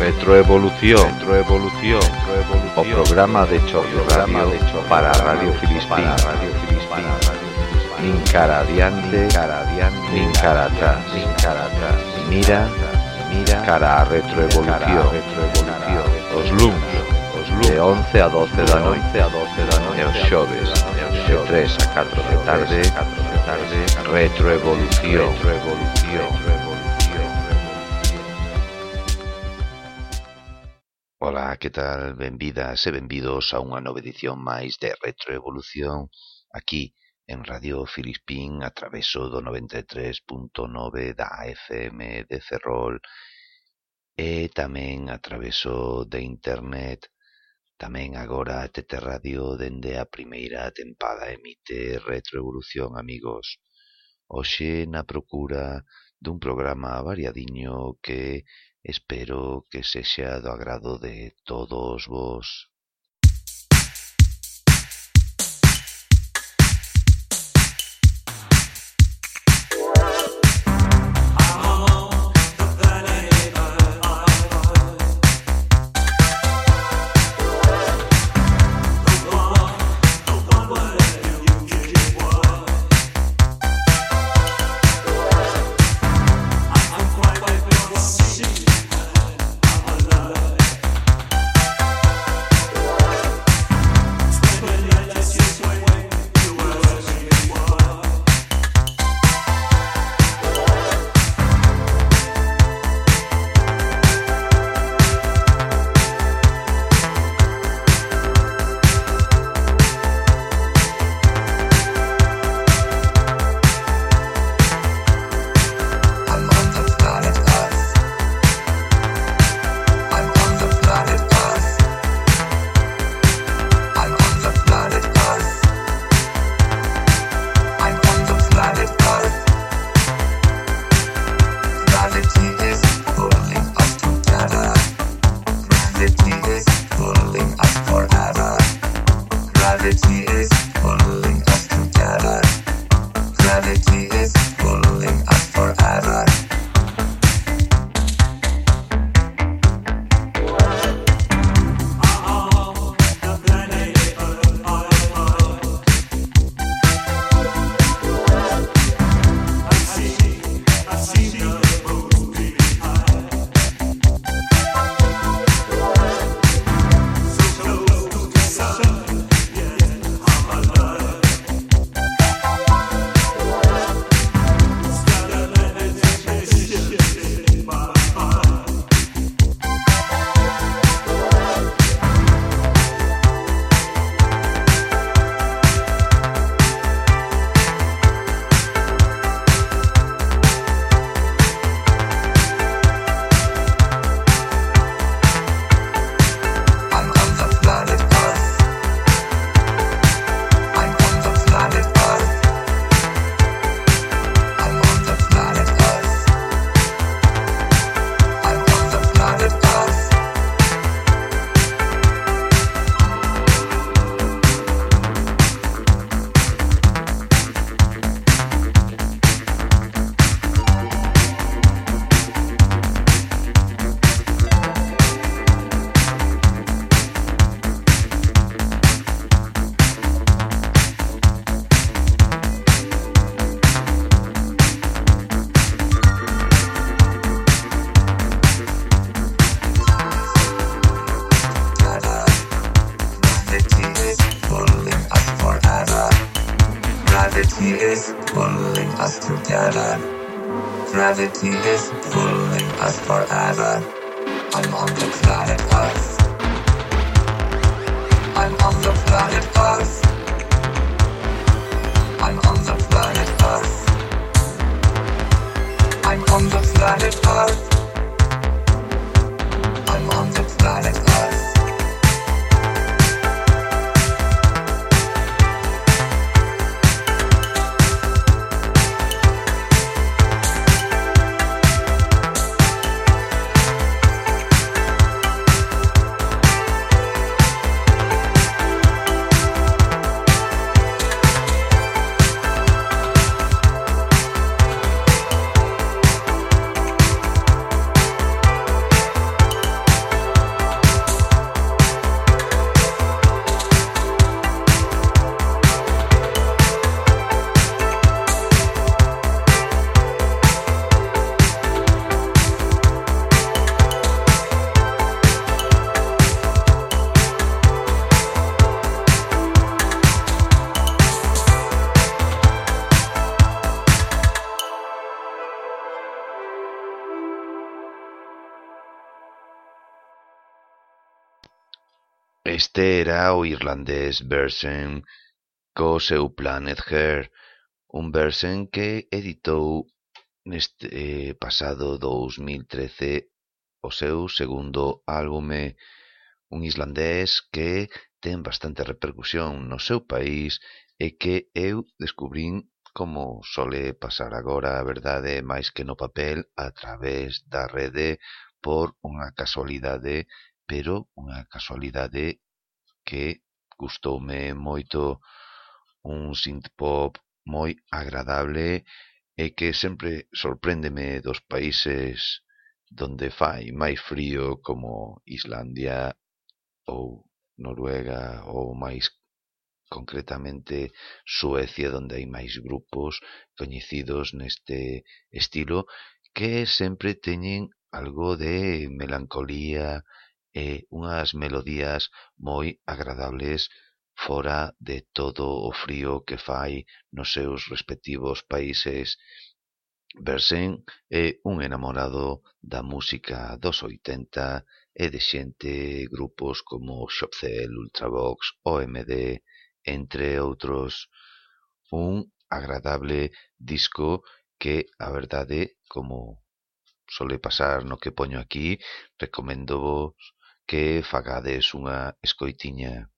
Retroevolución, retroevolución, o programa de choque programa de choque para Radio Filispín, Radio Filispín, nin cara adiante, cara adiante, nin cara atrás, nin cara atrás. Mira, mira cara a retroevolución, retroevolución. Os luns de 11 a 12 da noite a 12 da noite e os xoves de 3 a 4 da tarde. tarde. Retroevolución. Revolución Ola, que tal? Benvidas e benvidos a unha nova edición máis de Retroevolución aquí en Radio Filispín a traveso do 93.9 da FM de Ferrol e tamén a traveso de internet. Tamén agora a TT Radio dende a primeira tempada emite Retroevolución Amigos, hoxe na procura dun programa variadiño que espero que sexa do agrado de todos vos. gravity is pulling us forever. Este era o irlandés Bersen co seu Planet Her, un Bersen que editou neste eh, pasado 2013 o seu segundo álbume, un islandés que ten bastante repercusión no seu país e que eu descubrín como sole pasar agora a verdade máis que no papel a través da rede por unha casualidade, pero unha casualidade que gustoume moito, un synth-pop moi agradable e que sempre sorpréndeme dos países donde fai máis frío como Islandia ou Noruega ou máis concretamente Suecia donde hai máis grupos coñecidos neste estilo que sempre teñen algo de melancolía e unhas melodías moi agradables fora de todo o frío que fai nos seus respectivos países. Bersen é un enamorado da música dos 80 e de xente grupos como Xopcel, Ultravox, OMD, entre outros. Un agradable disco que, a verdade, como sole pasar no que poño aquí, recomendo vos que fagades unha escoitiña.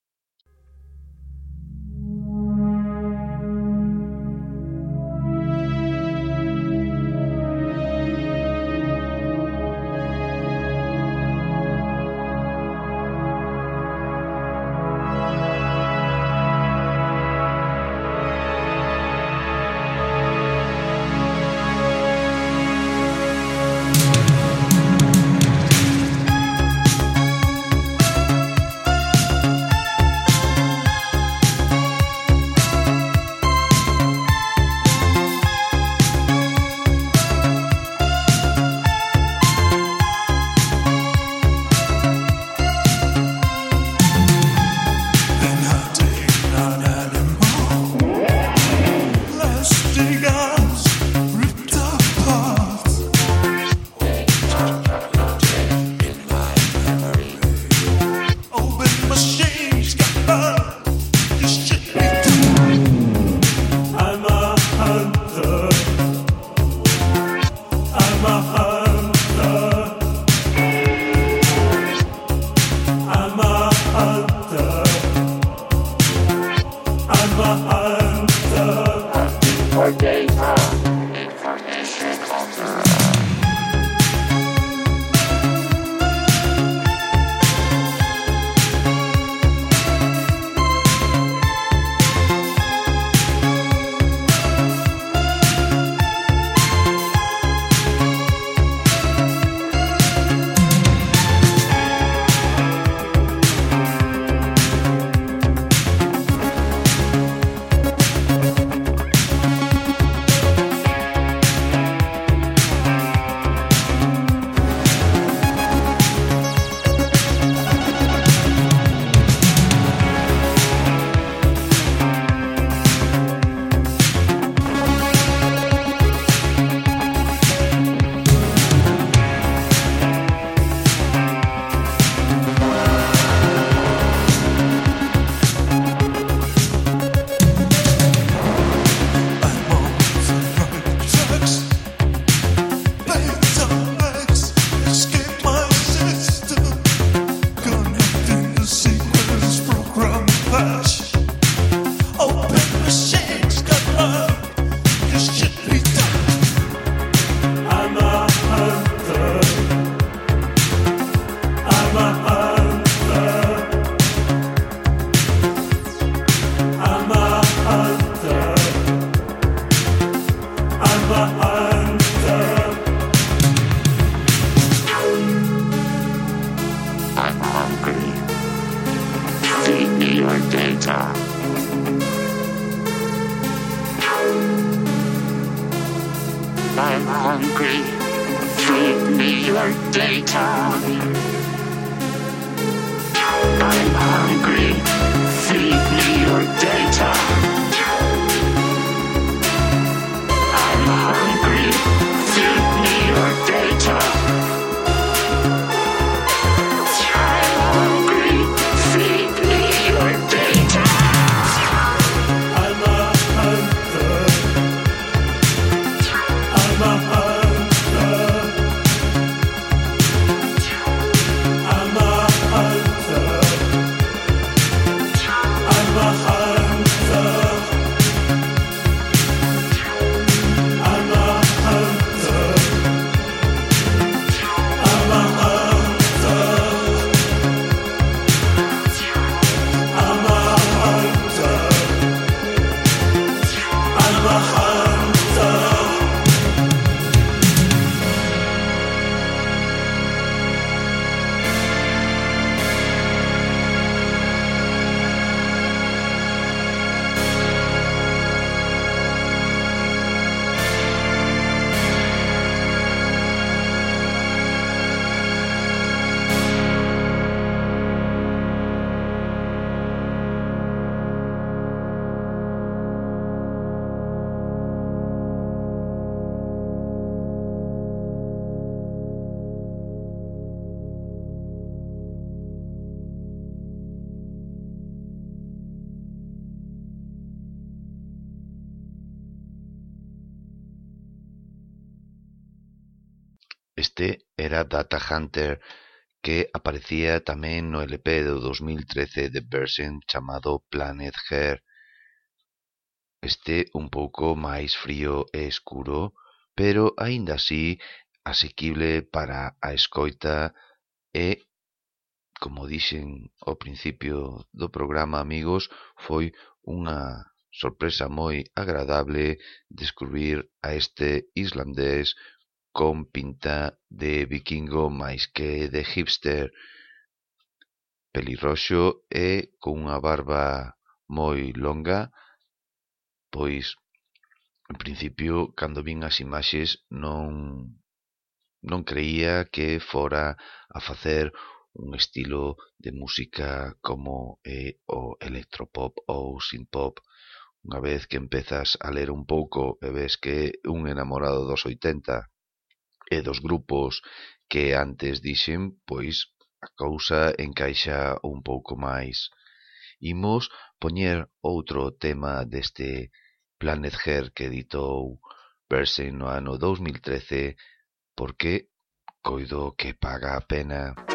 Este era Data Hunter que aparecía tamén no LP do 2013 de Bersen chamado Planet Hair. Este un pouco máis frío e escuro, pero aínda así asequible para a escoita e, como dixen ao principio do programa, amigos, foi unha sorpresa moi agradable descubrir a este islandés con pinta de vikingo máis que de hipster, pelirroxo e cunha barba moi longa, pois, en principio, cando vin as imaxes non non creía que fora a facer un estilo de música como é o electropop ou synthpop. Unha vez que empezas a ler un pouco e ves que é un enamorado dos 80 e dos grupos que antes dixen, pois a cousa encaixa un pouco máis. Imos poñer outro tema deste Planet Her que editou Persen no ano 2013 porque coido que paga a pena.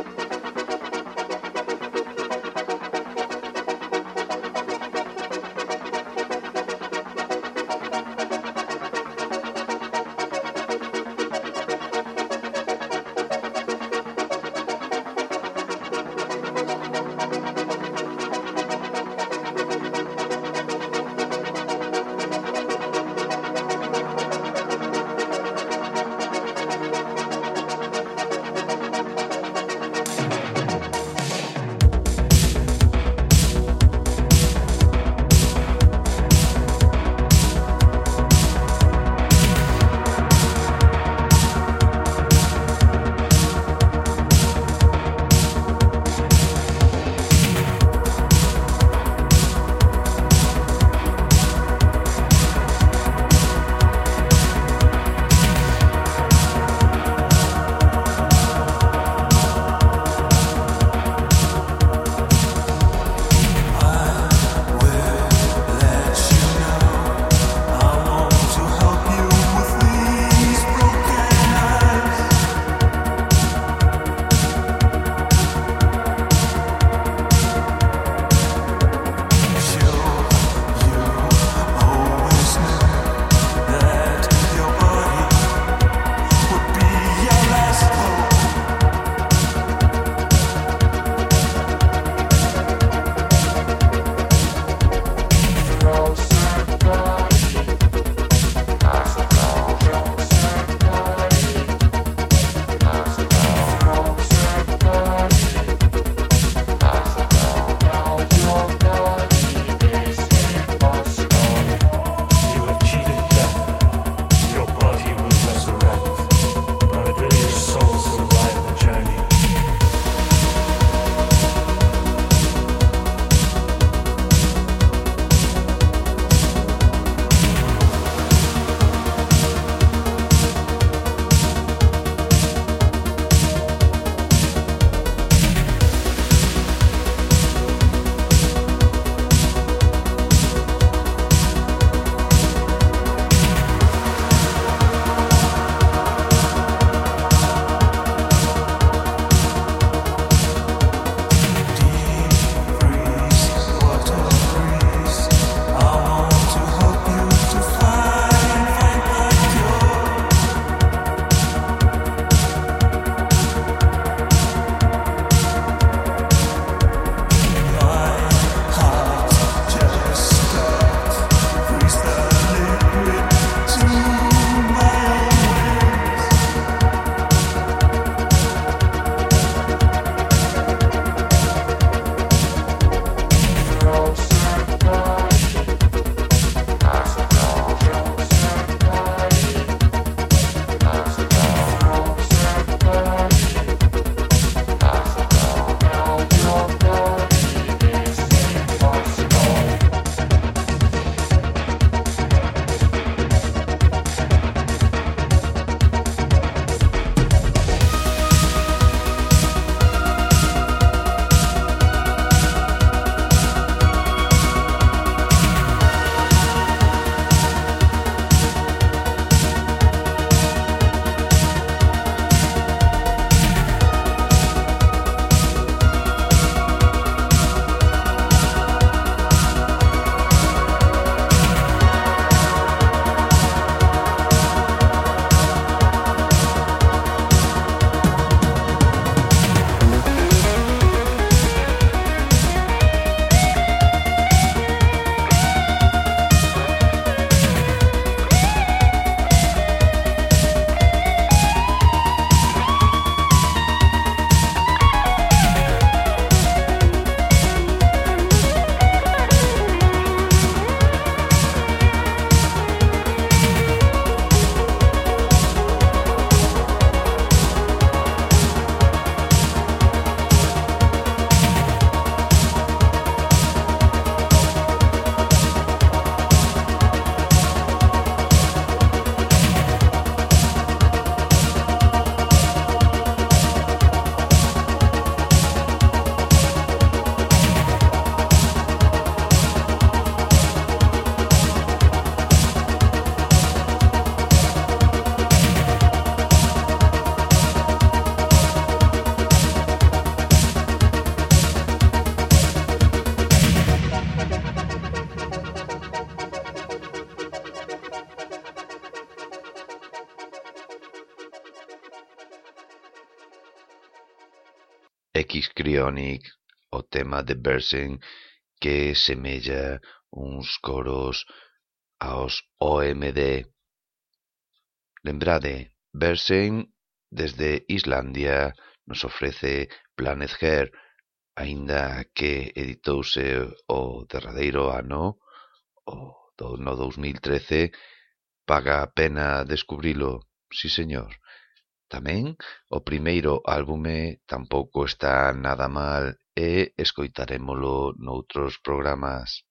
Bionic, o tema de Bersen que semella uns coros aos OMD. Lembrade, Bersen desde Islandia nos ofrece Planet Hair, aínda que editouse o derradeiro ano, o no 2013, paga a pena descubrilo, si señor. Tamén o primeiro álbume tampouco está nada mal e escoitarémolo noutros programas.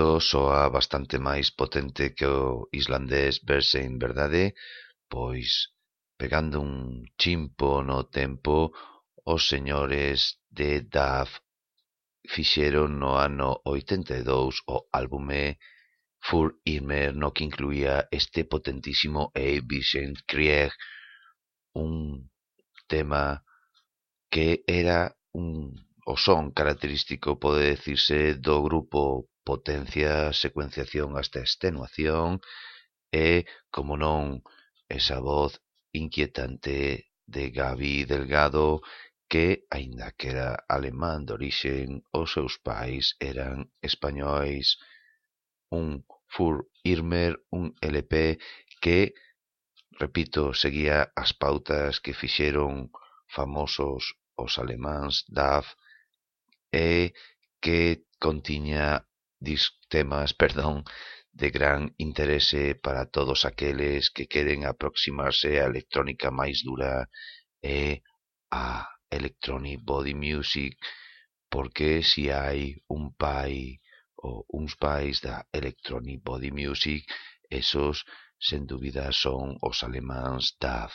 isto soa bastante máis potente que o islandés verse en verdade, pois pegando un chimpo no tempo, os señores de Duff fixeron no ano 82 o álbume Full Immer no que incluía este potentísimo E. Vincent Krieg, un tema que era un o son característico pode decirse do grupo potencia, secuenciación hasta extenuación e, como non, esa voz inquietante de Gabi Delgado que, aínda que era alemán de orixen, os seus pais eran españois. Un Fur Irmer, un LP que, repito, seguía as pautas que fixeron famosos os alemáns DAF e que contiña dis temas, perdón, de gran interese para todos aqueles que queren aproximarse á electrónica máis dura e a electronic body music, porque si hai un pai ou uns pais da electronic body music, esos, sen dúbida, son os alemáns DAF.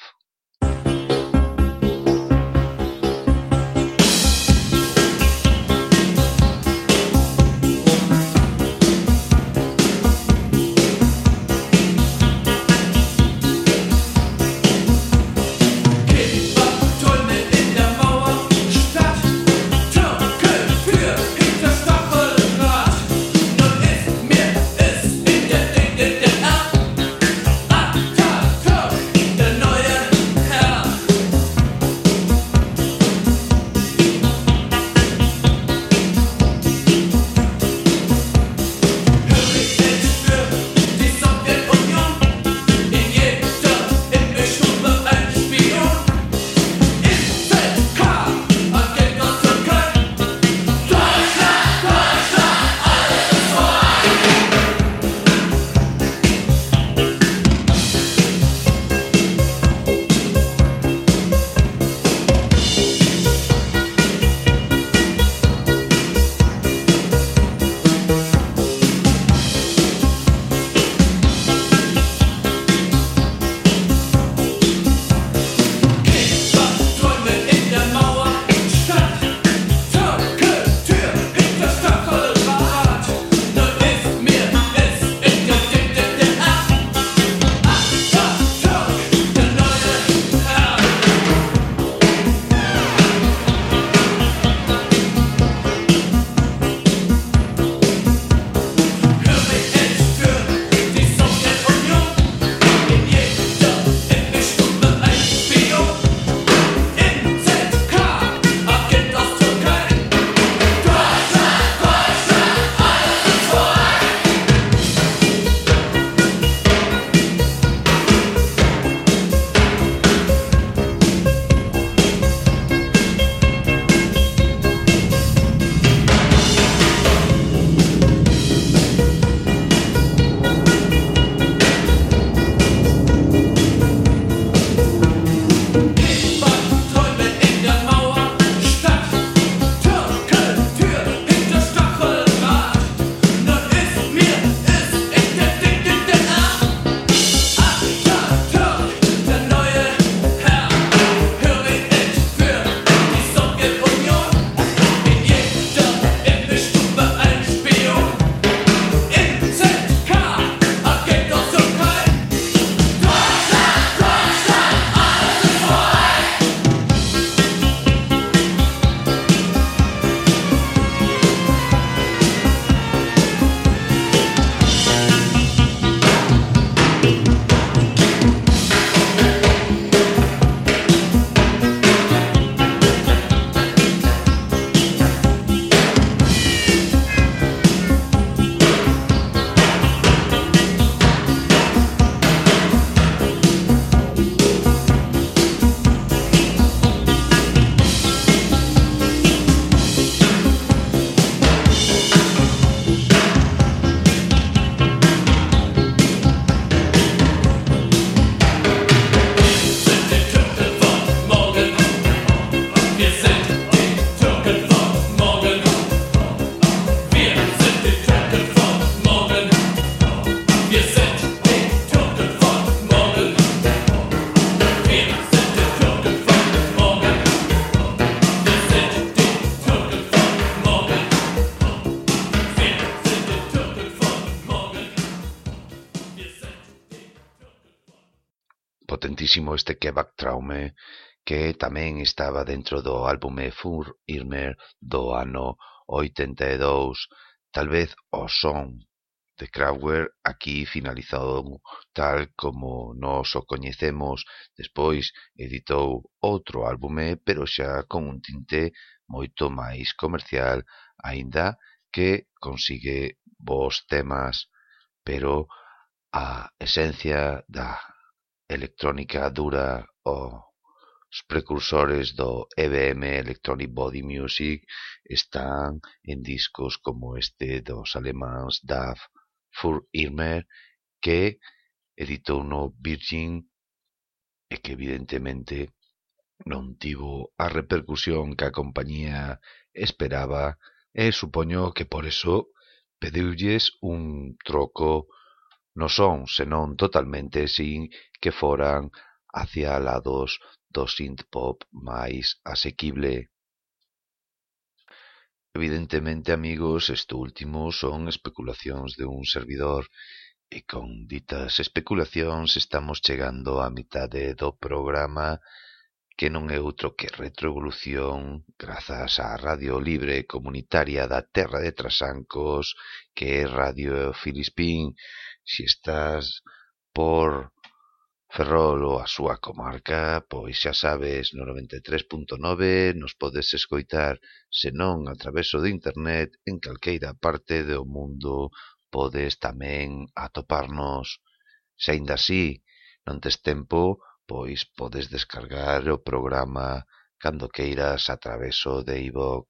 buenísimo este Quebec Traume que tamén estaba dentro do álbume Fur Irmer do ano 82. Tal vez o son de Kraftwerk aquí finalizado tal como nos o coñecemos. Despois editou outro álbume, pero xa con un tinte moito máis comercial, aínda que consigue vos temas, pero a esencia da electrónica dura o precursores do EBM Electronic Body Music están en discos como este dos alemáns Daf Fur Irmer que editou no Virgin e que evidentemente non tivo a repercusión que a compañía esperaba e supoño que por eso pediulles un troco non son senón totalmente sin que foran hacia lados do synthpop máis asequible. Evidentemente, amigos, isto último son especulacións de un servidor e con ditas especulacións estamos chegando á mitade do programa que non é outro que Retroevolución, grazas á Radio Libre Comunitaria da Terra de Trasancos, que é Radio Filispín, se estás por Ferrol ou a súa comarca, pois xa sabes, no 93.9 nos podes escoitar, senón a traveso de internet en calqueira parte do mundo podes tamén atoparnos. Se ainda así non tes tempo, Pois podes descargar o programa cando queiras a traveso de iVox.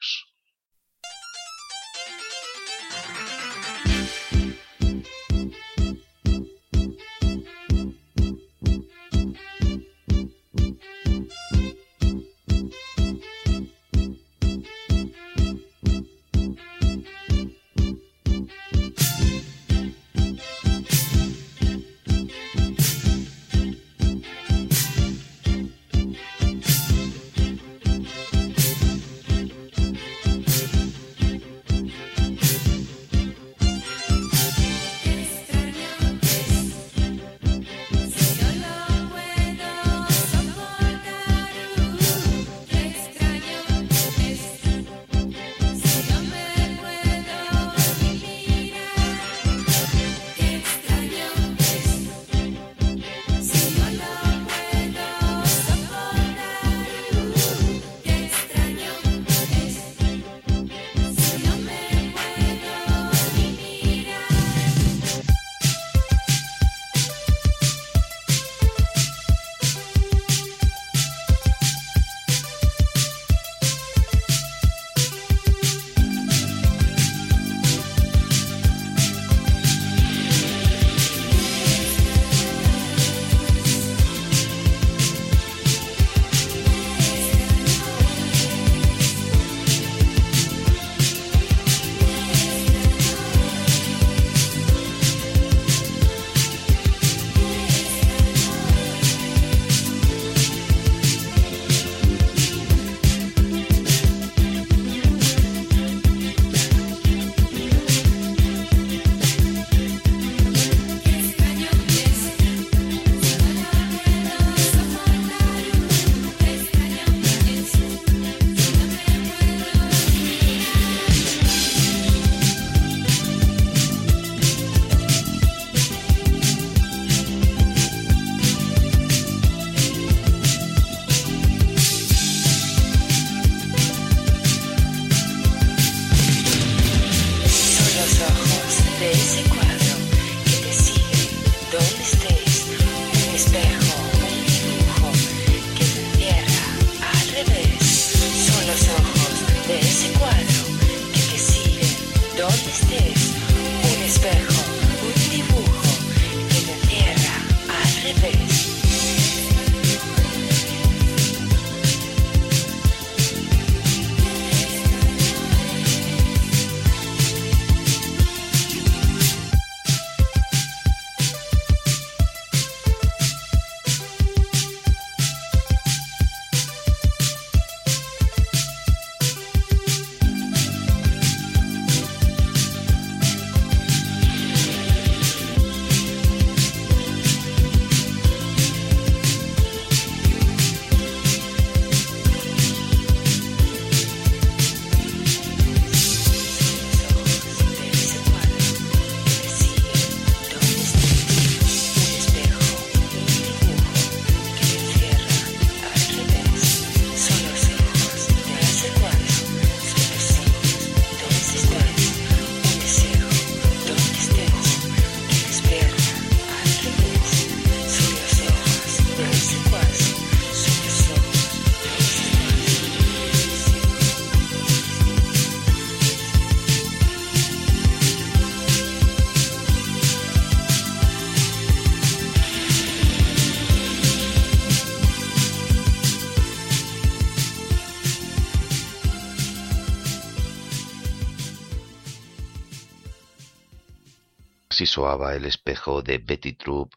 soaba el espejo de Betty Troop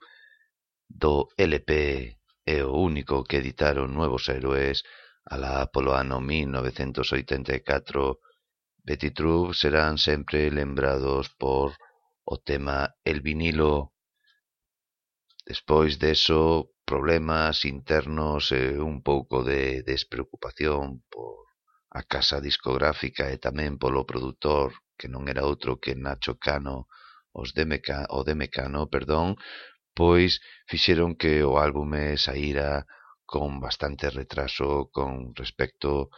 do LP e o único que editaron Nuevos Héroes alá polo ano 1984, Betty Troop serán sempre lembrados por o tema El vinilo. Despois deso, problemas internos e un pouco de despreocupación por a casa discográfica e tamén polo produtor, que non era outro que Nacho Cano, os de Meca, o de Mecano, perdón, pois fixeron que o álbume saíra con bastante retraso con respecto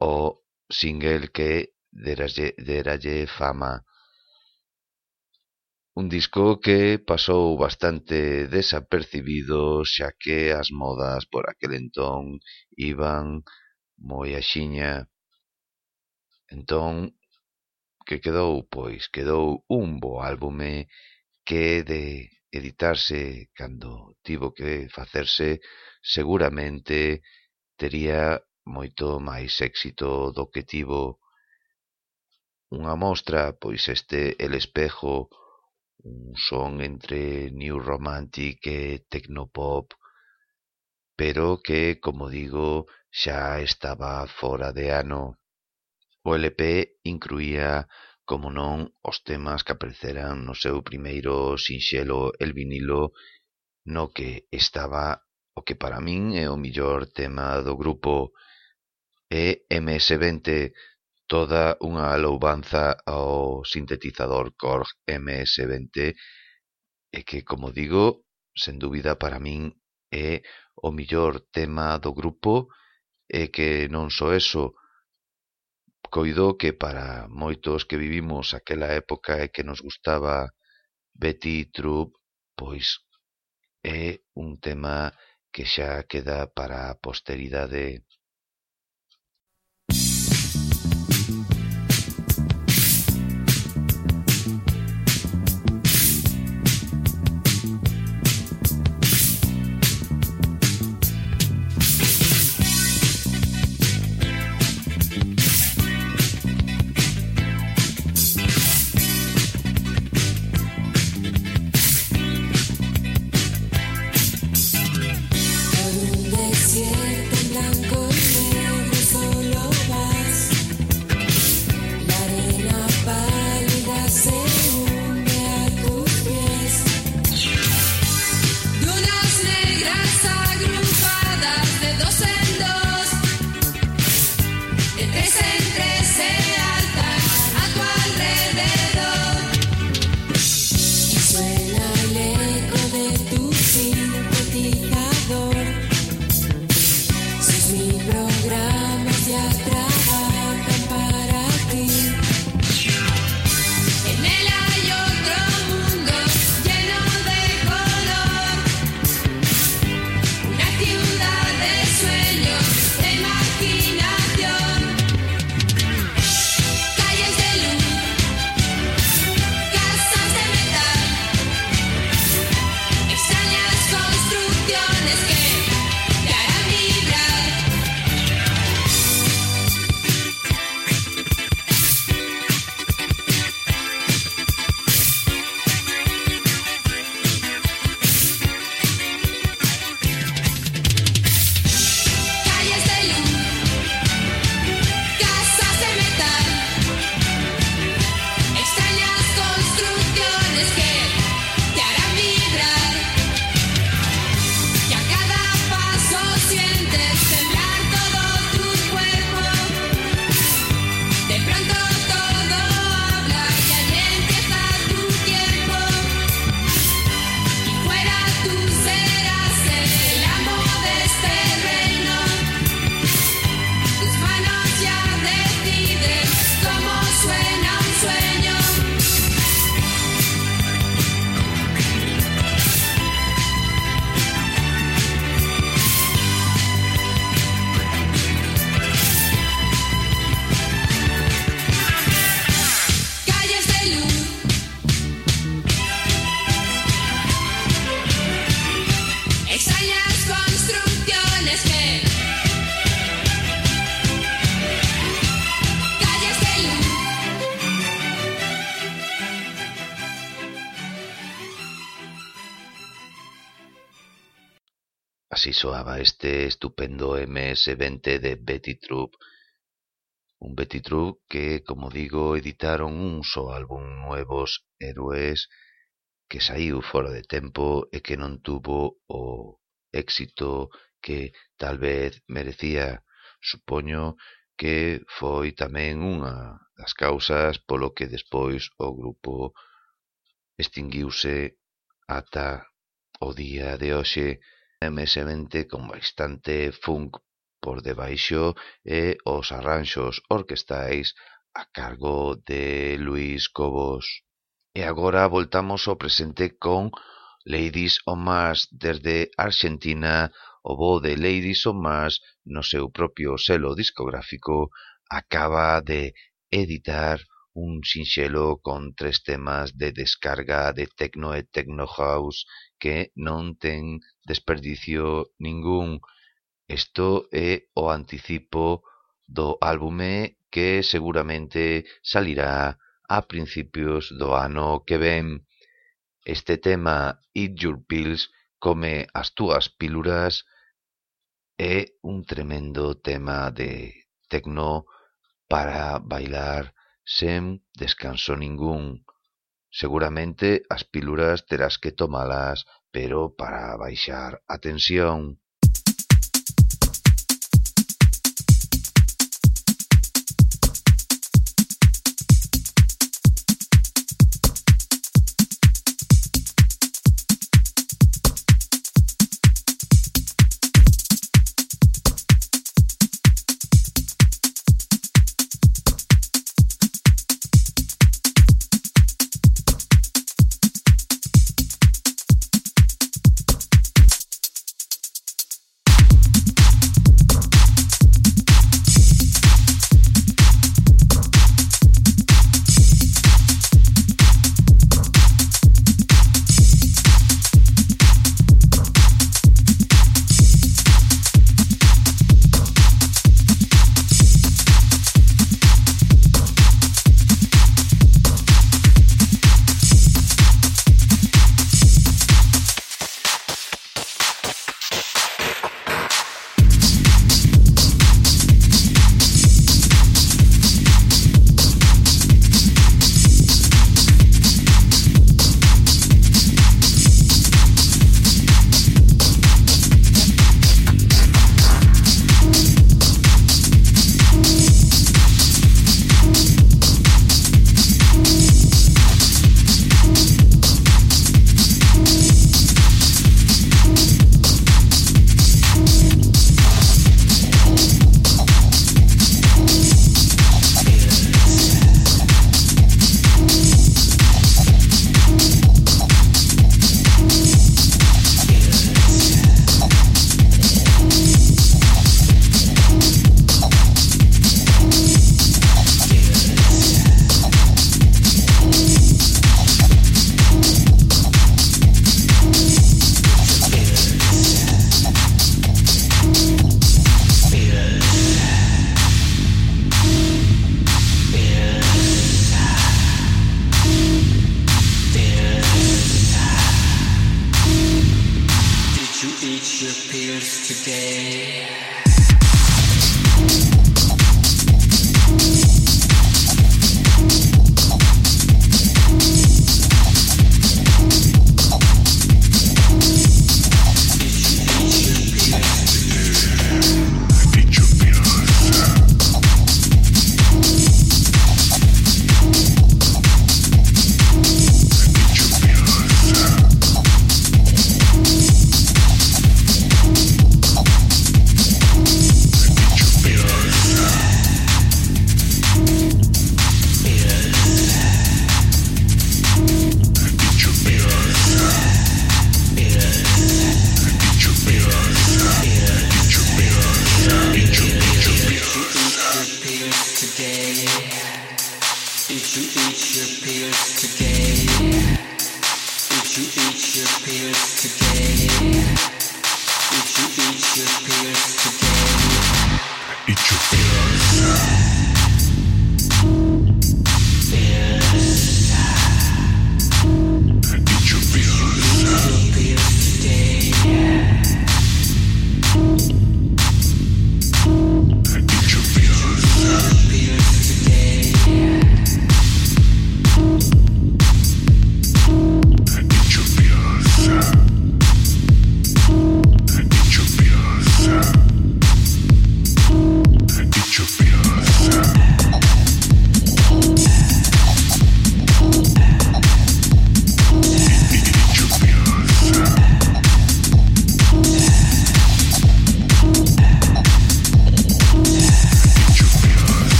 ao single que deralle, deralle fama. Un disco que pasou bastante desapercibido xa que as modas por aquel entón iban moi axiña. Entón, que quedou, pois, quedou un bo álbume que de editarse cando tivo que facerse, seguramente tería moito máis éxito do que tivo unha mostra, pois este El Espejo, un son entre New Romantic e Tecnopop, pero que, como digo, xa estaba fora de ano. O Lp incluía, como non, os temas que apareceran no seu primeiro sinxelo El vinilo, no que estaba o que para min é o mellor tema do grupo é MS-20, toda unha louvanza ao sintetizador Korg MS-20 e que, como digo, sen dúbida para min é o mellor tema do grupo e que non só eso, coido que para moitos que vivimos aquela época e que nos gustaba Betty Troop, pois é un tema que xa queda para a posteridade este estupendo ms-20 de Betty Troop. Un Betty Troop que, como digo, editaron un só álbum Nuevos Héroes que saiu fora de tempo e que non tuvo o éxito que tal vez merecía. Supoño que foi tamén unha das causas polo que despois o grupo extinguiuse ata o día de hoxe ms-20 con bastante funk por debaixo e os arranxos orquestais a cargo de Luis Cobos. E agora voltamos ao presente con Ladies on Mars desde Argentina, o bo de Ladies on Mars no seu propio selo discográfico acaba de editar un sinxelo con tres temas de descarga de techno e techno house que non ten desperdicio ningún. Isto é o anticipo do álbume que seguramente salirá a principios do ano que ven. Este tema, Eat Your Pills, come as túas pílulas, é un tremendo tema de techno para bailar sen descanso ningún. Seguramente as pílulas terás que tomalas, pero para baixar a tensión.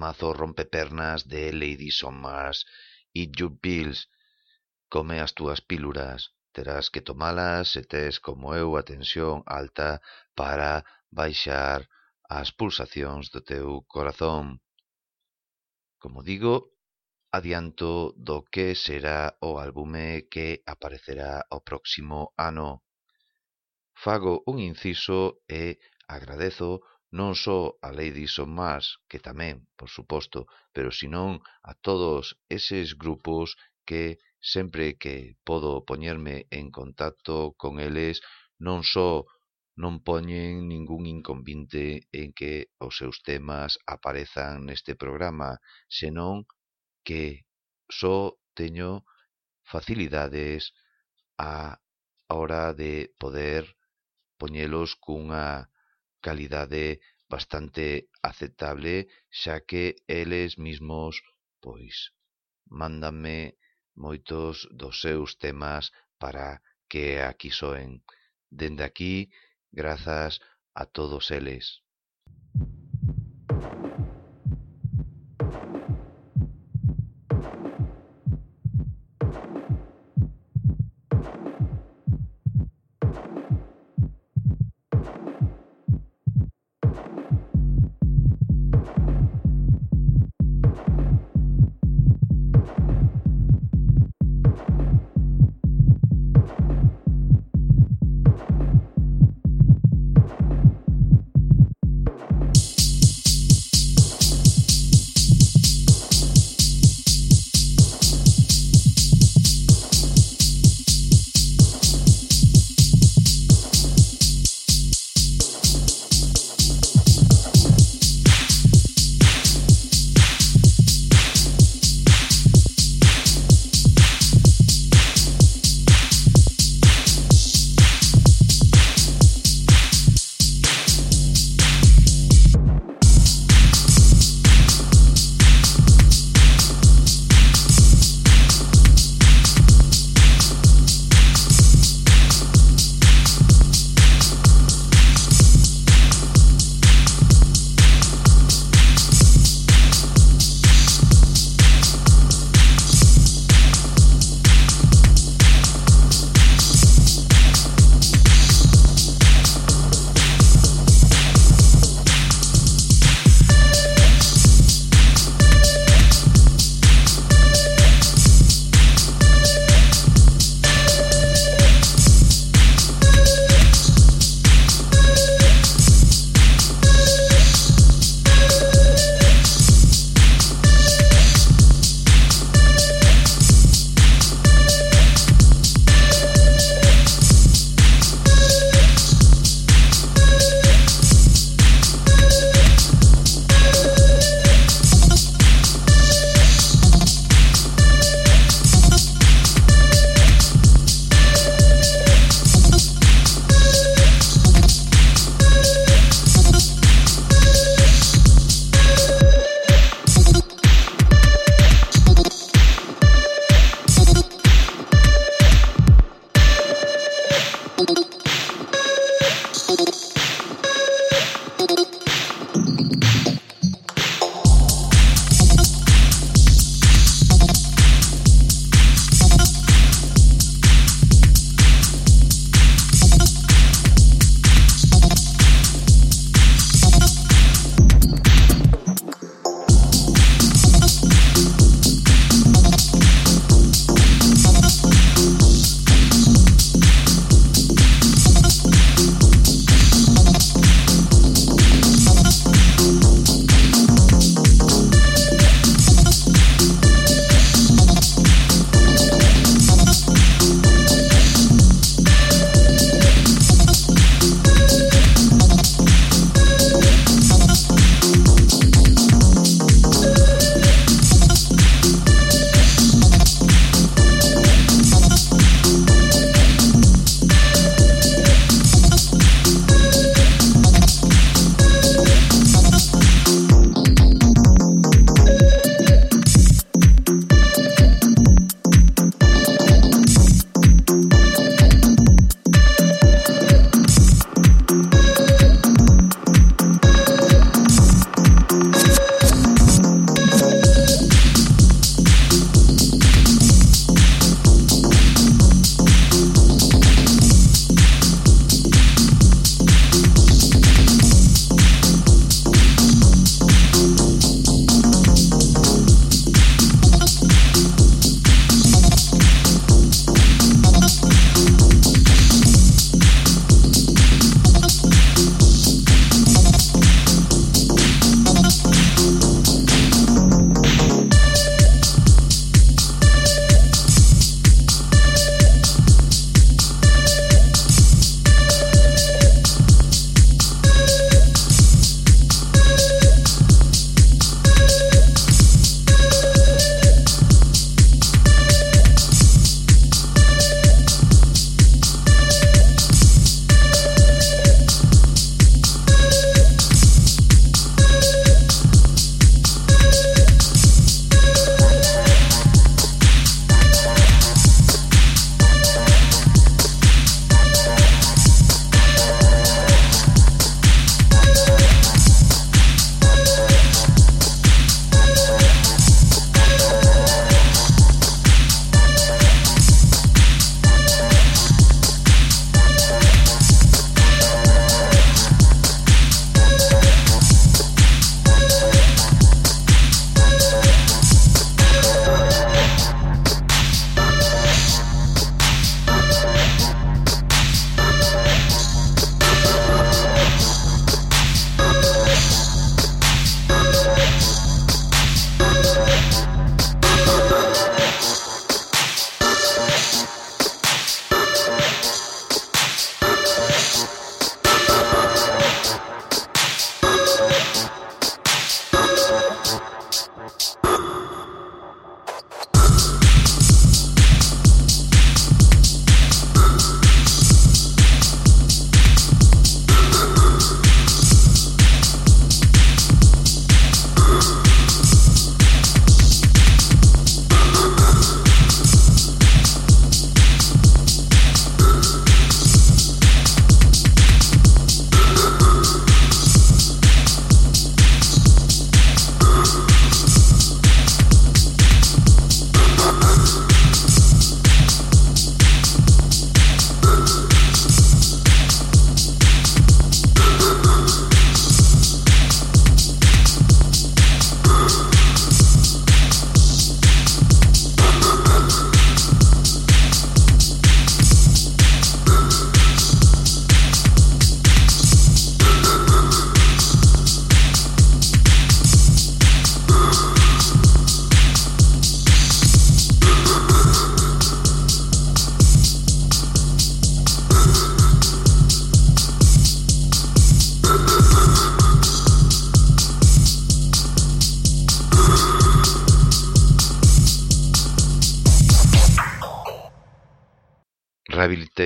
temazo rompepernas de Lady Somas, Eat Your Pills, Come as túas pílulas, terás que tomalas se tes como eu a tensión alta para baixar as pulsacións do teu corazón. Como digo, adianto do que será o álbume que aparecerá o próximo ano. Fago un inciso e agradezo non só a Lei de Isomás, que tamén, por suposto, pero senón a todos eses grupos que sempre que podo poñerme en contacto con eles, non só non poñen ningún inconvinte en que os seus temas aparezan neste programa, senón que só teño facilidades a hora de poder poñelos cunha calidade bastante aceptable xa que eles mesmos pois mándanme moitos dos seus temas para que aquí soen. Dende aquí, grazas a todos eles.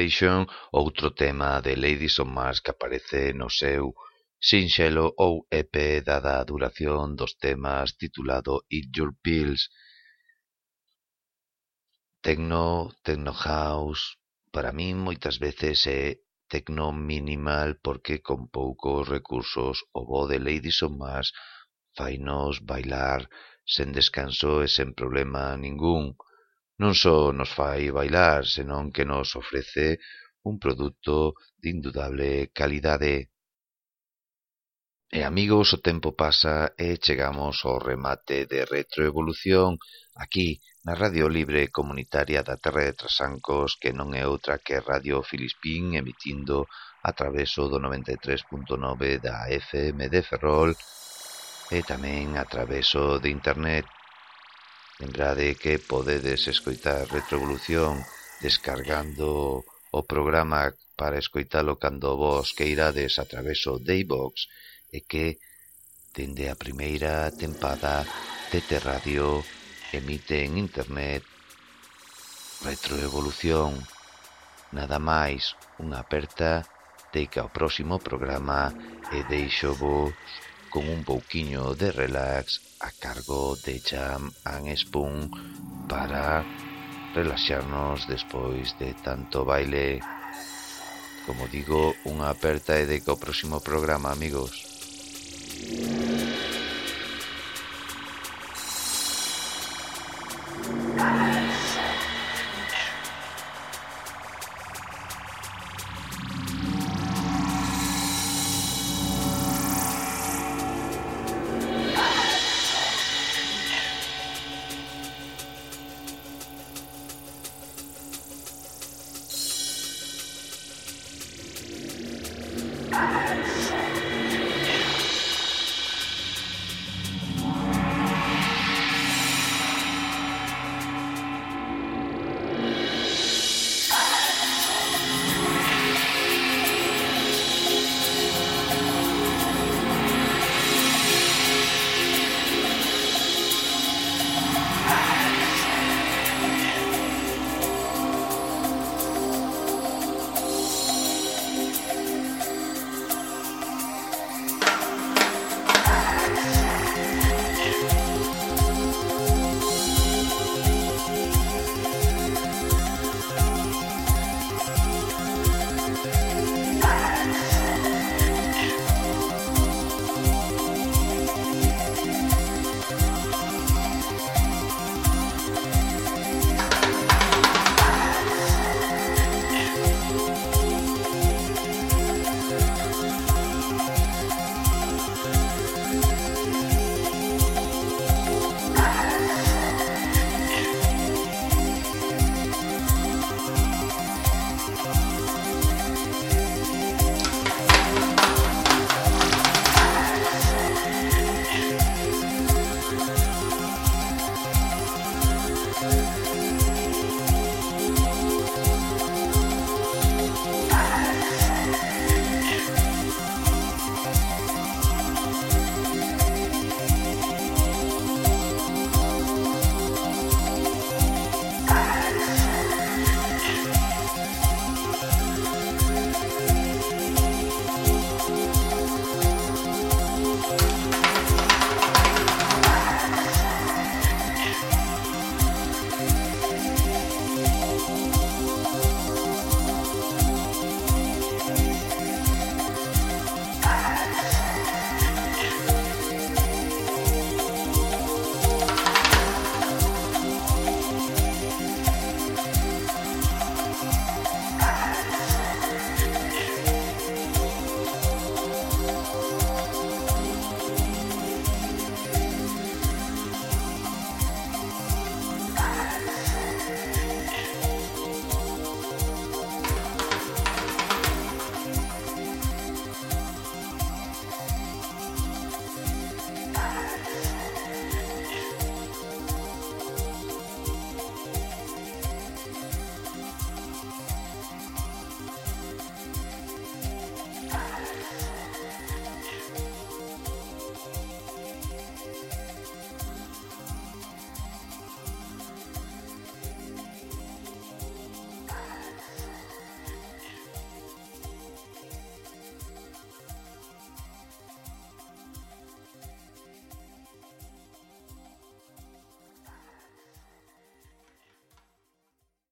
Station, outro tema de Lady Mars que aparece no seu sinxelo ou EP dada a duración dos temas titulado Eat Your Pills. Tecno, Tecno House, para min moitas veces é tecno minimal porque con poucos recursos o bo de Lady Mars fainos bailar sen descanso e sen problema ningún non só nos fai bailar, senón que nos ofrece un produto de indudable calidade. E amigos, o tempo pasa e chegamos ao remate de Retroevolución aquí na Radio Libre Comunitaria da Terra de Trasancos que non é outra que Radio Filispín emitindo a traveso do 93.9 da FM de Ferrol e tamén a traveso de Internet Lembrade que podedes escoitar Retrovolución descargando o programa para escoitalo cando vos queirades a traveso de iVox e que dende a primeira tempada TT Radio emite en internet Retroevolución. Nada máis, unha aperta de que ao próximo programa e deixo vos con un pouquiño de relax a cargo de Jam and Spoon para relaxarnos despois de tanto baile. Como digo, unha aperta e de co próximo programa, amigos.